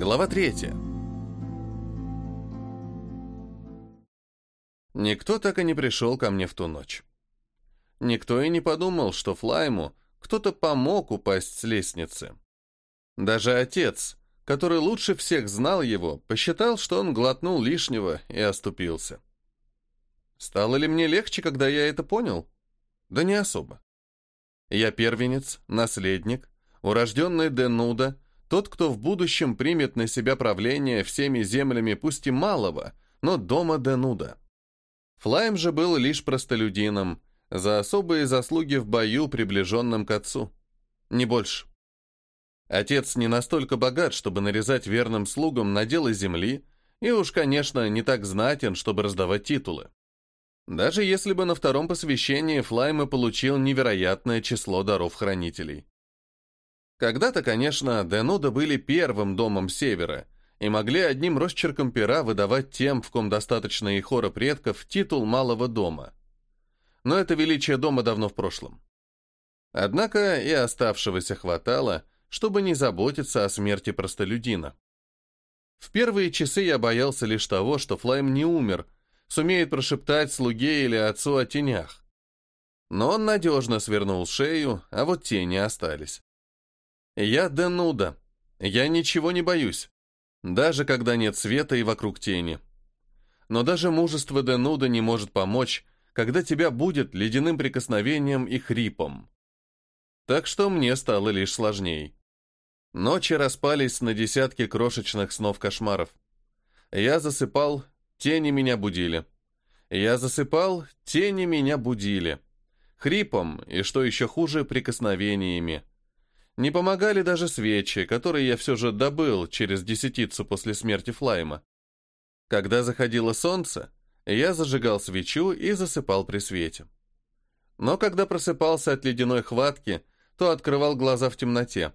Глава третья. Никто так и не пришел ко мне в ту ночь. Никто и не подумал, что Флайму кто-то помог упасть с лестницы. Даже отец, который лучше всех знал его, посчитал, что он глотнул лишнего и оступился. Стало ли мне легче, когда я это понял? Да не особо. Я первенец, наследник, урожденный Денуда, тот, кто в будущем примет на себя правление всеми землями, пусть и малого, но дома Денуда. Флайм же был лишь простолюдином, за особые заслуги в бою, приближенным к отцу. Не больше. Отец не настолько богат, чтобы нарезать верным слугам наделы земли, и уж, конечно, не так знатен, чтобы раздавать титулы. Даже если бы на втором посвящении Флайма получил невероятное число даров хранителей. Когда-то, конечно, Денуда были первым домом Севера и могли одним росчерком пера выдавать тем, в ком достаточно и хора предков, титул малого дома. Но это величие дома давно в прошлом. Однако и оставшегося хватало, чтобы не заботиться о смерти простолюдина. В первые часы я боялся лишь того, что Флайм не умер, сумеет прошептать слуге или отцу о тенях. Но он надежно свернул шею, а вот тени остались. Я Денуда. Я ничего не боюсь. Даже когда нет света и вокруг тени. Но даже мужество Денуда не может помочь, когда тебя будет ледяным прикосновением и хрипом. Так что мне стало лишь сложней. Ночи распались на десятки крошечных снов-кошмаров. Я засыпал, тени меня будили. Я засыпал, тени меня будили. Хрипом и, что еще хуже, прикосновениями. Не помогали даже свечи, которые я все же добыл через десятицу после смерти Флайма. Когда заходило солнце, я зажигал свечу и засыпал при свете. Но когда просыпался от ледяной хватки, то открывал глаза в темноте.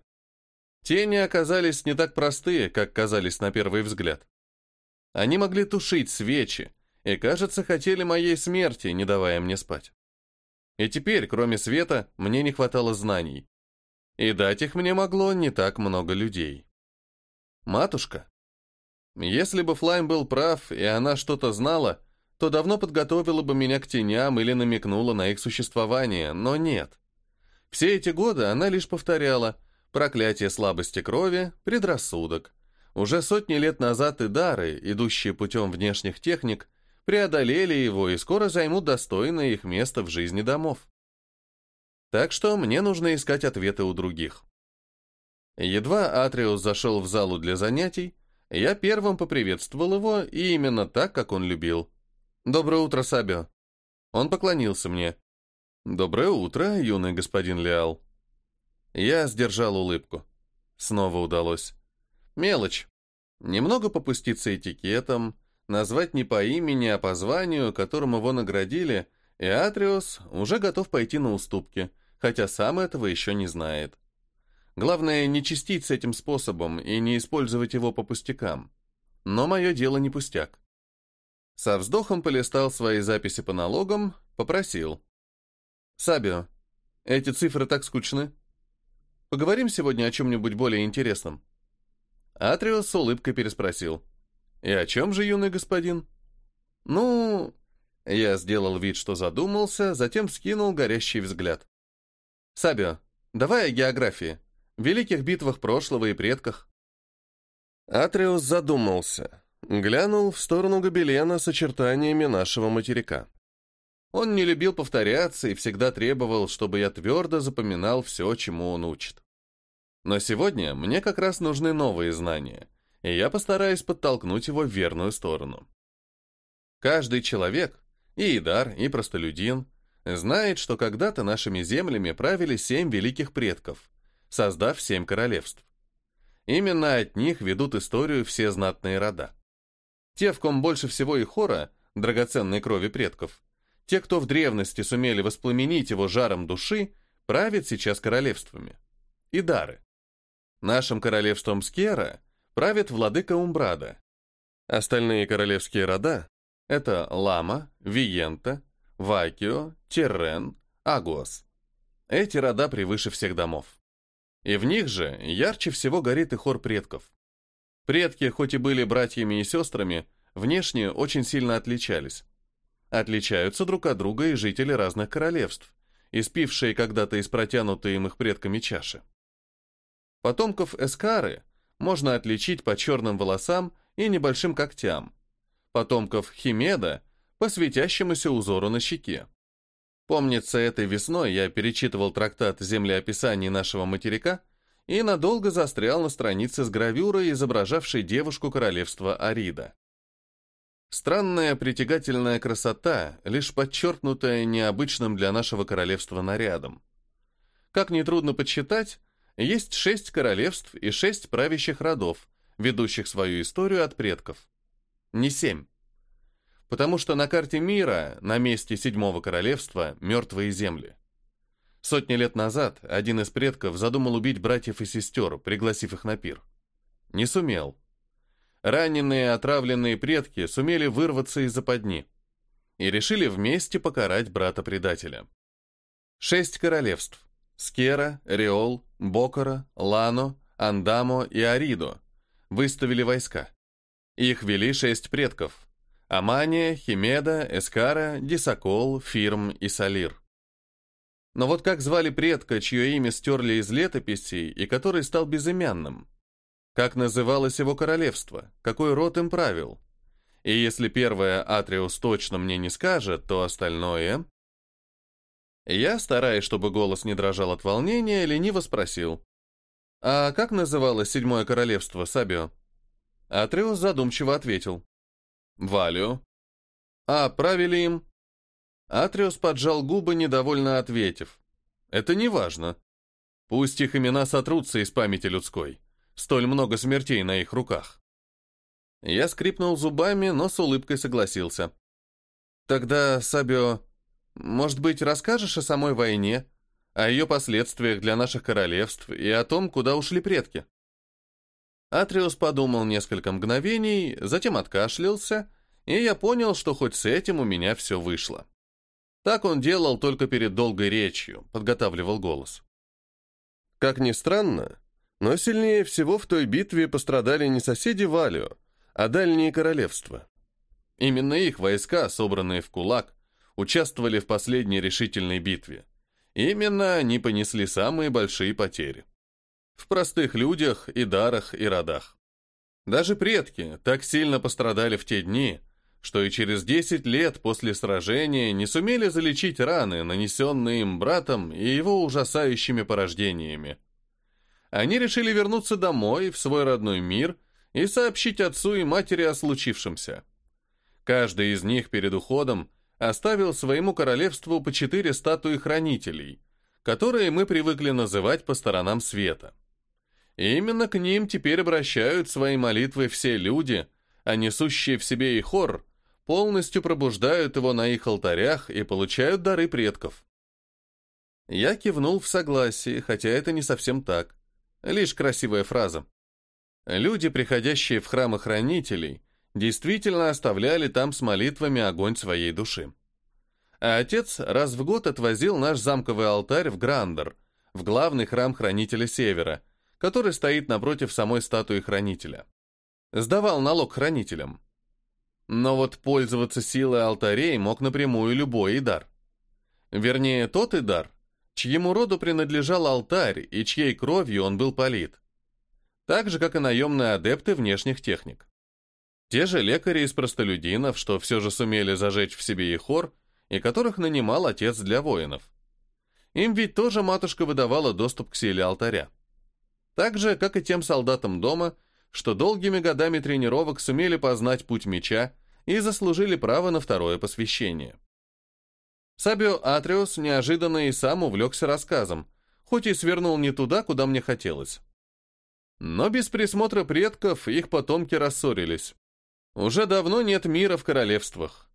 Тени оказались не так простые, как казались на первый взгляд. Они могли тушить свечи, и, кажется, хотели моей смерти, не давая мне спать. И теперь, кроме света, мне не хватало знаний. И дать их мне могло не так много людей. Матушка. Если бы Флайм был прав, и она что-то знала, то давно подготовила бы меня к теням или намекнула на их существование, но нет. Все эти годы она лишь повторяла Проклятие слабости крови, предрассудок. Уже сотни лет назад и дары, идущие путем внешних техник, преодолели его и скоро займут достойное их место в жизни домов. Так что мне нужно искать ответы у других. Едва Атриус зашел в залу для занятий, я первым поприветствовал его, и именно так, как он любил. «Доброе утро, Сабио». Он поклонился мне. «Доброе утро, юный господин Леал». Я сдержал улыбку. Снова удалось. Мелочь. Немного попуститься этикетом, назвать не по имени, а по званию, которым его наградили, и Атриос уже готов пойти на уступки, хотя сам этого еще не знает. Главное, не чистить с этим способом и не использовать его по пустякам. Но мое дело не пустяк. Со вздохом полистал свои записи по налогам, попросил. «Сабио, эти цифры так скучны. Поговорим сегодня о чем-нибудь более интересном?» Атриус с улыбкой переспросил. «И о чем же, юный господин?» «Ну...» Я сделал вид, что задумался, затем скинул горящий взгляд. «Сабио, давай о географии, великих битвах прошлого и предках». Атриус задумался, глянул в сторону гобелена с очертаниями нашего материка. Он не любил повторяться и всегда требовал, чтобы я твердо запоминал все, чему он учит. Но сегодня мне как раз нужны новые знания, и я постараюсь подтолкнуть его в верную сторону. Каждый человек, и Идар, и простолюдин, знает, что когда-то нашими землями правили семь великих предков, создав семь королевств. Именно от них ведут историю все знатные рода. Те, в ком больше всего и хора, драгоценной крови предков, те, кто в древности сумели воспламенить его жаром души, правят сейчас королевствами. Идары. Нашим королевством Скера правит владыка Умбрада. Остальные королевские рода — это Лама, Виента, Вакио, Террен, Агос. Эти рода превыше всех домов. И в них же ярче всего горит и хор предков. Предки, хоть и были братьями и сестрами, внешне очень сильно отличались. Отличаются друг от друга и жители разных королевств, испившие когда-то из протянутой им их предками чаши. Потомков Эскары можно отличить по черным волосам и небольшим когтям, потомков Химеда по светящемуся узору на щеке. Помнится, этой весной я перечитывал трактат землеописаний нашего материка и надолго застрял на странице с гравюрой, изображавшей девушку королевства Арида. Странная притягательная красота, лишь подчеркнутая необычным для нашего королевства нарядом. Как нетрудно подсчитать, есть шесть королевств и шесть правящих родов, ведущих свою историю от предков. Не семь. Потому что на карте мира, на месте седьмого королевства, мертвые земли. Сотни лет назад один из предков задумал убить братьев и сестер, пригласив их на пир. Не сумел. Раненые, отравленные предки сумели вырваться из западни и решили вместе покарать брата-предателя. Шесть королевств – Скера, Риол, Бокора, Лано, Андамо и Аридо – выставили войска. Их вели шесть предков – Амания, Химеда, Эскара, Дисакол, Фирм и Салир. Но вот как звали предка, чье имя стерли из летописей и который стал безымянным? Как называлось его королевство? Какой род им правил? И если первое Атриус точно мне не скажет, то остальное... Я, стараясь, чтобы голос не дрожал от волнения, лениво спросил. «А как называлось седьмое королевство, Сабио?» Атриус задумчиво ответил. «Валио». «А правили им?» Атриус поджал губы, недовольно ответив. «Это не важно. Пусть их имена сотрутся из памяти людской. Столь много смертей на их руках». Я скрипнул зубами, но с улыбкой согласился. «Тогда, Сабио, может быть, расскажешь о самой войне, о ее последствиях для наших королевств и о том, куда ушли предки?» Атриус подумал несколько мгновений, затем откашлялся, и я понял, что хоть с этим у меня все вышло. Так он делал только перед долгой речью, подготавливал голос. Как ни странно, но сильнее всего в той битве пострадали не соседи Валио, а дальние королевства. Именно их войска, собранные в кулак, участвовали в последней решительной битве. Именно они понесли самые большие потери. В простых людях и дарах и родах. Даже предки так сильно пострадали в те дни, что и через 10 лет после сражения не сумели залечить раны, нанесенные им братом и его ужасающими порождениями. Они решили вернуться домой, в свой родной мир, и сообщить отцу и матери о случившемся. Каждый из них перед уходом оставил своему королевству по четыре статуи хранителей, которые мы привыкли называть по сторонам света. И именно к ним теперь обращают свои молитвы все люди, а несущие в себе и хор – полностью пробуждают его на их алтарях и получают дары предков. Я кивнул в согласии, хотя это не совсем так. Лишь красивая фраза. Люди, приходящие в храмы хранителей, действительно оставляли там с молитвами огонь своей души. А отец раз в год отвозил наш замковый алтарь в Грандер, в главный храм хранителя Севера, который стоит напротив самой статуи хранителя. Сдавал налог хранителям. Но вот пользоваться силой алтарей мог напрямую любой Идар. Вернее, тот Идар, чьему роду принадлежал алтарь и чьей кровью он был полит. Так же, как и наемные адепты внешних техник. Те же лекари из простолюдинов, что все же сумели зажечь в себе и хор, и которых нанимал отец для воинов. Им ведь тоже матушка выдавала доступ к силе алтаря. Так же, как и тем солдатам дома, что долгими годами тренировок сумели познать путь меча и заслужили право на второе посвящение. Сабио Атриус неожиданно и сам увлекся рассказом, хоть и свернул не туда, куда мне хотелось. Но без присмотра предков их потомки рассорились. Уже давно нет мира в королевствах.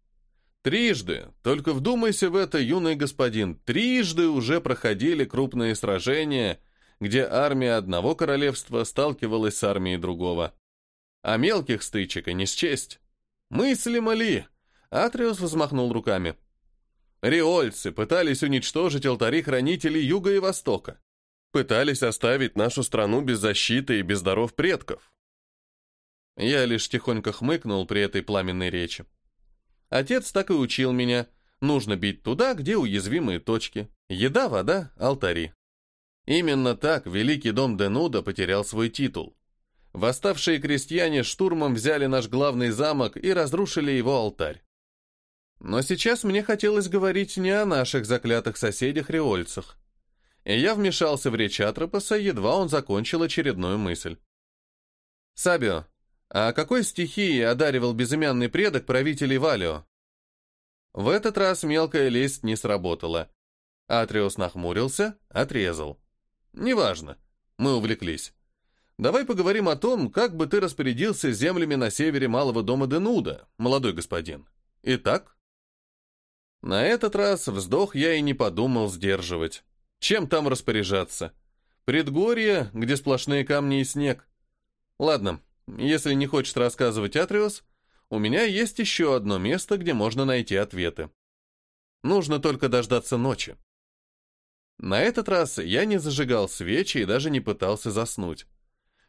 Трижды, только вдумайся в это, юный господин, трижды уже проходили крупные сражения – где армия одного королевства сталкивалась с армией другого. А мелких стычек и не счесть. Мыслимо ли? Атриус взмахнул руками. Риольцы пытались уничтожить алтари хранителей Юга и Востока. Пытались оставить нашу страну без защиты и без даров предков. Я лишь тихонько хмыкнул при этой пламенной речи. Отец так и учил меня. Нужно бить туда, где уязвимые точки. Еда, вода, алтари. Именно так Великий дом Денуда потерял свой титул. Восставшие крестьяне штурмом взяли наш главный замок и разрушили его алтарь. Но сейчас мне хотелось говорить не о наших заклятых соседях-реольцах. И я вмешался в речь Атропоса, едва он закончил очередную мысль. «Сабио, а какой стихией одаривал безымянный предок правителей Валио?» В этот раз мелкая лесть не сработала. Атриос нахмурился, отрезал. «Неважно. Мы увлеклись. Давай поговорим о том, как бы ты распорядился землями на севере малого дома Денуда, молодой господин. Итак?» На этот раз вздох я и не подумал сдерживать. Чем там распоряжаться? Предгорье, где сплошные камни и снег. Ладно, если не хочет рассказывать Атриос, у меня есть еще одно место, где можно найти ответы. Нужно только дождаться ночи. На этот раз я не зажигал свечи и даже не пытался заснуть.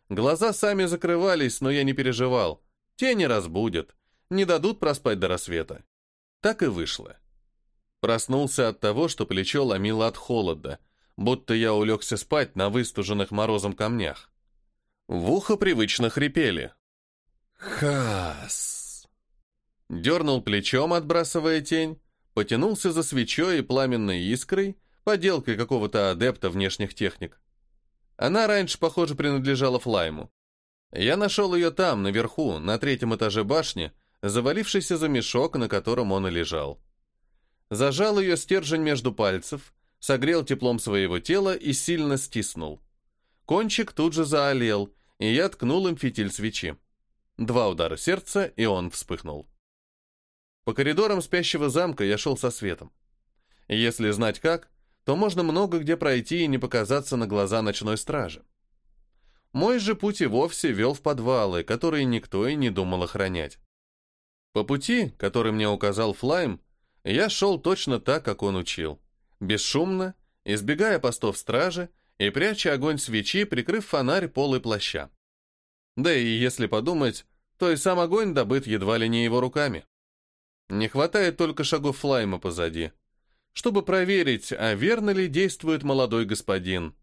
Глаза сами закрывались, но я не переживал. Те не разбудят, не дадут проспать до рассвета. Так и вышло. Проснулся от того, что плечо ломило от холода, будто я улегся спать на выстуженных морозом камнях. В ухо привычно хрипели. «Хас!» Дернул плечом, отбрасывая тень, потянулся за свечой и пламенной искрой, поделкой какого-то адепта внешних техник. Она раньше, похоже, принадлежала Флайму. Я нашел ее там, наверху, на третьем этаже башни, завалившийся за мешок, на котором он и лежал. Зажал ее стержень между пальцев, согрел теплом своего тела и сильно стиснул. Кончик тут же заолел, и я ткнул им фитиль свечи. Два удара сердца, и он вспыхнул. По коридорам спящего замка я шел со светом. Если знать как, то можно много где пройти и не показаться на глаза ночной стражи. Мой же путь и вовсе вел в подвалы, которые никто и не думал охранять. По пути, который мне указал Флайм, я шел точно так, как он учил. Бесшумно, избегая постов стражи и пряча огонь свечи, прикрыв фонарь полой плаща. Да и если подумать, то и сам огонь добыт едва ли не его руками. Не хватает только шагов флайма позади, чтобы проверить, а верно ли действует молодой господин.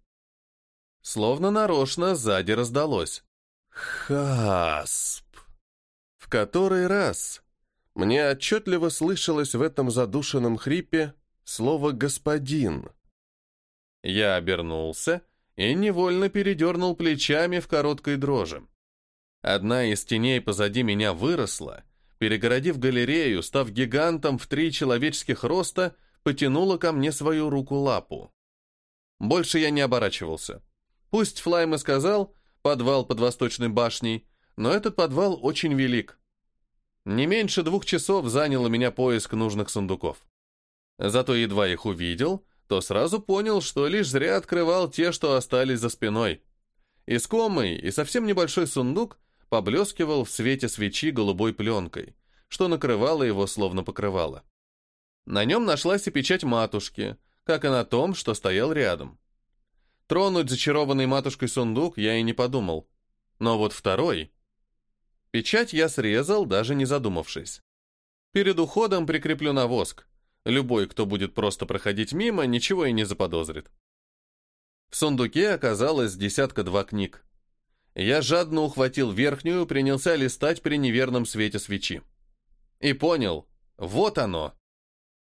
Словно нарочно сзади раздалось. Хасп. В который раз мне отчетливо слышалось в этом задушенном хрипе слово «господин». Я обернулся и невольно передернул плечами в короткой дрожи. Одна из теней позади меня выросла, перегородив галерею, став гигантом в три человеческих роста, потянула ко мне свою руку-лапу. Больше я не оборачивался. Пусть Флайм и сказал «подвал под Восточной башней», но этот подвал очень велик. Не меньше двух часов заняло меня поиск нужных сундуков. Зато едва их увидел, то сразу понял, что лишь зря открывал те, что остались за спиной. Искомый и совсем небольшой сундук поблескивал в свете свечи голубой пленкой, что накрывало его словно покрывало. На нем нашлась и печать матушки, как и на том, что стоял рядом. Тронуть зачарованный матушкой сундук я и не подумал. Но вот второй, Печать я срезал, даже не задумавшись. Перед уходом прикреплю на воск. Любой, кто будет просто проходить мимо, ничего и не заподозрит. В сундуке оказалось десятка-два книг. Я жадно ухватил верхнюю, принялся листать при неверном свете свечи. И понял, вот оно.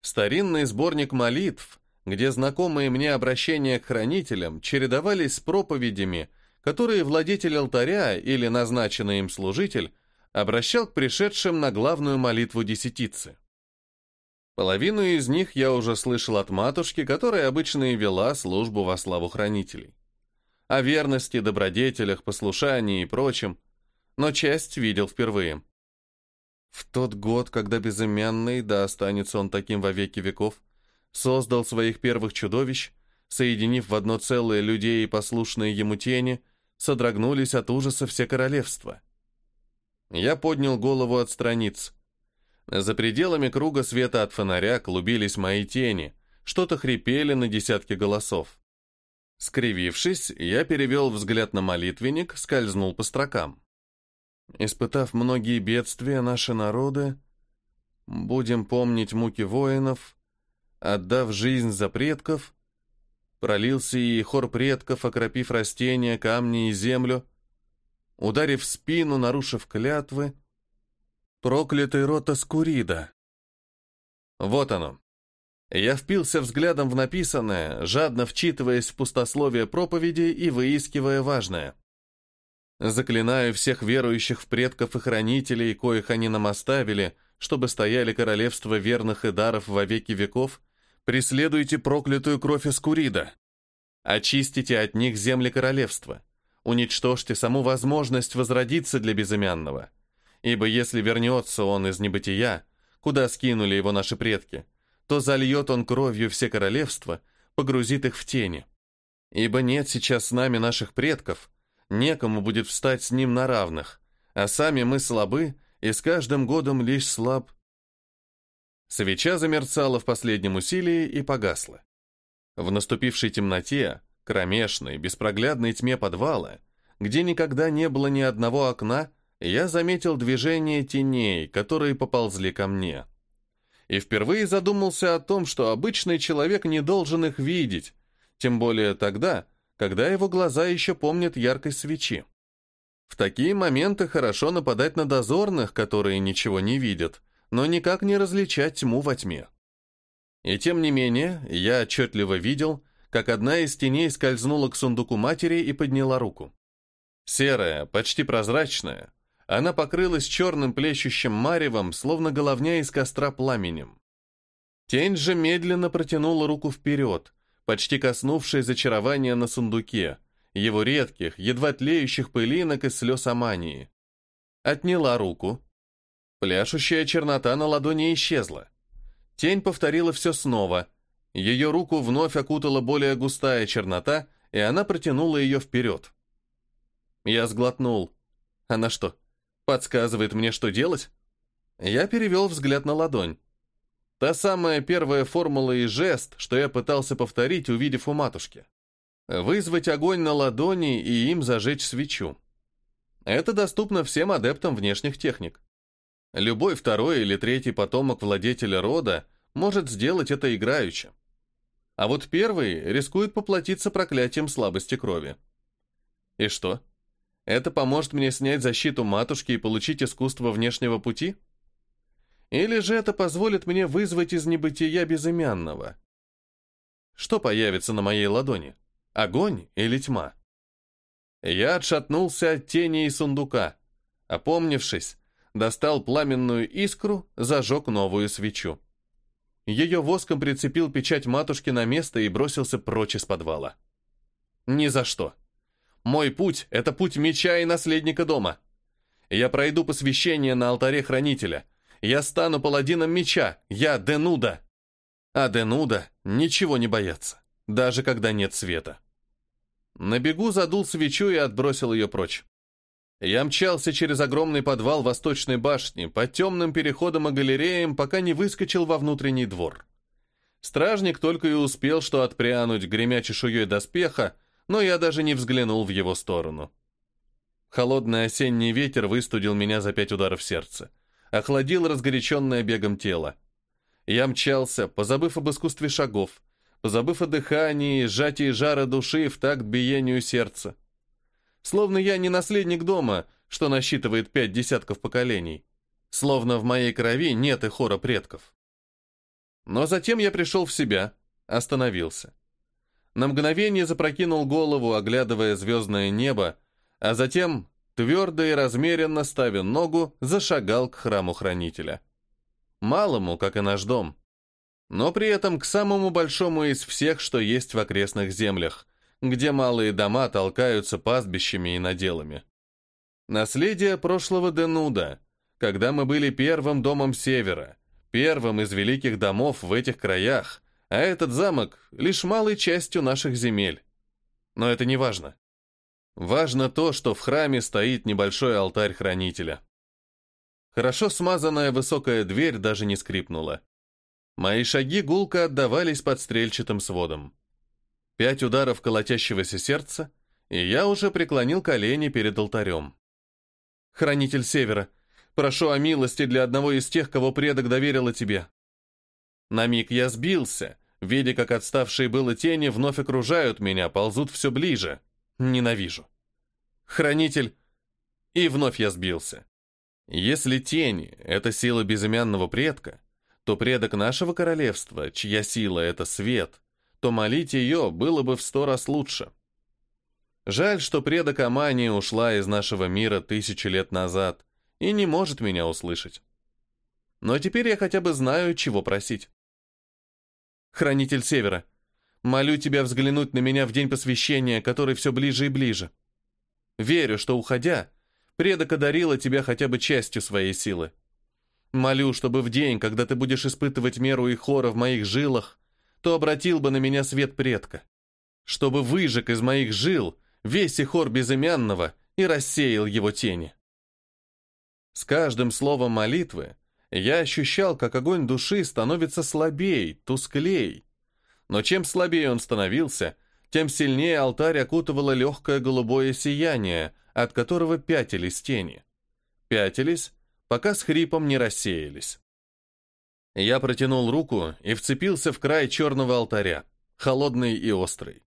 Старинный сборник молитв, где знакомые мне обращения к хранителям чередовались с проповедями, которые владетель алтаря или назначенный им служитель обращал к пришедшим на главную молитву десятицы. Половину из них я уже слышал от матушки, которая обычно и вела службу во славу хранителей. О верности, добродетелях, послушании и прочем, но часть видел впервые. В тот год, когда безымянный, да останется он таким во веки веков, создал своих первых чудовищ, соединив в одно целое людей и послушные ему тени, содрогнулись от ужаса все королевства. Я поднял голову от страниц. За пределами круга света от фонаря клубились мои тени, что-то хрипели на десятки голосов. Скривившись, я перевел взгляд на молитвенник, скользнул по строкам. Испытав многие бедствия, наши народы, будем помнить муки воинов, отдав жизнь за предков, пролился и хор предков, окропив растения, камни и землю, ударив спину, нарушив клятвы, проклятый рот Аскурида. Вот оно. Я впился взглядом в написанное, жадно вчитываясь в пустословие проповеди и выискивая важное. Заклинаю всех верующих в предков и хранителей, коих они нам оставили, чтобы стояли королевства верных и даров во веки веков, преследуйте проклятую кровь Эскурида. Очистите от них земли королевства. Уничтожьте саму возможность возродиться для безымянного. Ибо если вернется он из небытия, куда скинули его наши предки, то зальет он кровью все королевства, погрузит их в тени. Ибо нет сейчас с нами наших предков, некому будет встать с ним на равных, а сами мы слабы, и с каждым годом лишь слаб. Свеча замерцала в последнем усилии и погасла. В наступившей темноте, кромешной, беспроглядной тьме подвала, где никогда не было ни одного окна, я заметил движение теней, которые поползли ко мне и впервые задумался о том, что обычный человек не должен их видеть, тем более тогда, когда его глаза еще помнят яркость свечи. В такие моменты хорошо нападать на дозорных, которые ничего не видят, но никак не различать тьму во тьме. И тем не менее, я отчетливо видел, как одна из теней скользнула к сундуку матери и подняла руку. Серая, почти прозрачная, она покрылась черным плещущим маревом, словно головня из костра пламенем. Тень же медленно протянула руку вперед, почти коснувшись зачарования на сундуке, его редких, едва тлеющих пылинок и слез амании. Отняла руку. Пляшущая чернота на ладони исчезла. Тень повторила все снова. Ее руку вновь окутала более густая чернота, и она протянула ее вперед. Я сглотнул. Она что, Подсказывает мне, что делать? Я перевел взгляд на ладонь. Та самая первая формула и жест, что я пытался повторить, увидев у матушки. Вызвать огонь на ладони и им зажечь свечу. Это доступно всем адептам внешних техник. Любой второй или третий потомок владетеля рода может сделать это играючи. А вот первый рискует поплатиться проклятием слабости крови. И что? Это поможет мне снять защиту матушки и получить искусство внешнего пути? Или же это позволит мне вызвать из небытия безымянного? Что появится на моей ладони? Огонь или тьма? Я отшатнулся от тени и сундука. Опомнившись, достал пламенную искру, зажег новую свечу. Ее воском прицепил печать матушки на место и бросился прочь из подвала. Ни за что. Мой путь — это путь меча и наследника дома. Я пройду посвящение на алтаре хранителя. Я стану паладином меча. Я Денуда. А Денуда ничего не боятся, даже когда нет света. На бегу задул свечу и отбросил ее прочь. Я мчался через огромный подвал восточной башни, по темным переходам и галереям, пока не выскочил во внутренний двор. Стражник только и успел что отпрянуть, гремя чешуей доспеха, но я даже не взглянул в его сторону. Холодный осенний ветер выстудил меня за пять ударов сердца, охладил разгоряченное бегом тело. Я мчался, позабыв об искусстве шагов, позабыв о дыхании, сжатии жара души в такт биению сердца. Словно я не наследник дома, что насчитывает пять десятков поколений. Словно в моей крови нет и хора предков. Но затем я пришел в себя, остановился. На мгновение запрокинул голову, оглядывая звездное небо, а затем, твердо и размеренно ставя ногу, зашагал к храму хранителя. Малому, как и наш дом, но при этом к самому большому из всех, что есть в окрестных землях, где малые дома толкаются пастбищами и наделами. Наследие прошлого Денуда, когда мы были первым домом Севера, первым из великих домов в этих краях, а этот замок — лишь малой частью наших земель. Но это не важно. Важно то, что в храме стоит небольшой алтарь хранителя. Хорошо смазанная высокая дверь даже не скрипнула. Мои шаги гулко отдавались под стрельчатым сводом. Пять ударов колотящегося сердца, и я уже преклонил колени перед алтарем. Хранитель Севера, прошу о милости для одного из тех, кого предок доверила тебе». На миг я сбился, видя, как отставшие было тени вновь окружают меня, ползут все ближе. Ненавижу. Хранитель... И вновь я сбился. Если тени — это сила безымянного предка, то предок нашего королевства, чья сила — это свет, то молить ее было бы в сто раз лучше. Жаль, что предок Амании ушла из нашего мира тысячи лет назад и не может меня услышать. Но теперь я хотя бы знаю, чего просить. Хранитель Севера, молю тебя взглянуть на меня в день посвящения, который все ближе и ближе. Верю, что, уходя, предок одарила тебя хотя бы частью своей силы. Молю, чтобы в день, когда ты будешь испытывать меру и хора в моих жилах, то обратил бы на меня свет предка. Чтобы выжег из моих жил весь ихор безымянного и рассеял его тени. С каждым словом молитвы я ощущал, как огонь души становится слабей, тусклей. Но чем слабее он становился, тем сильнее алтарь окутывало легкое голубое сияние, от которого пятились тени. Пятились, пока с хрипом не рассеялись. Я протянул руку и вцепился в край черного алтаря, холодный и острый.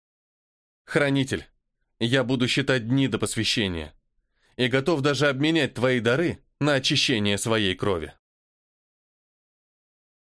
«Хранитель, я буду считать дни до посвящения и готов даже обменять твои дары на очищение своей крови».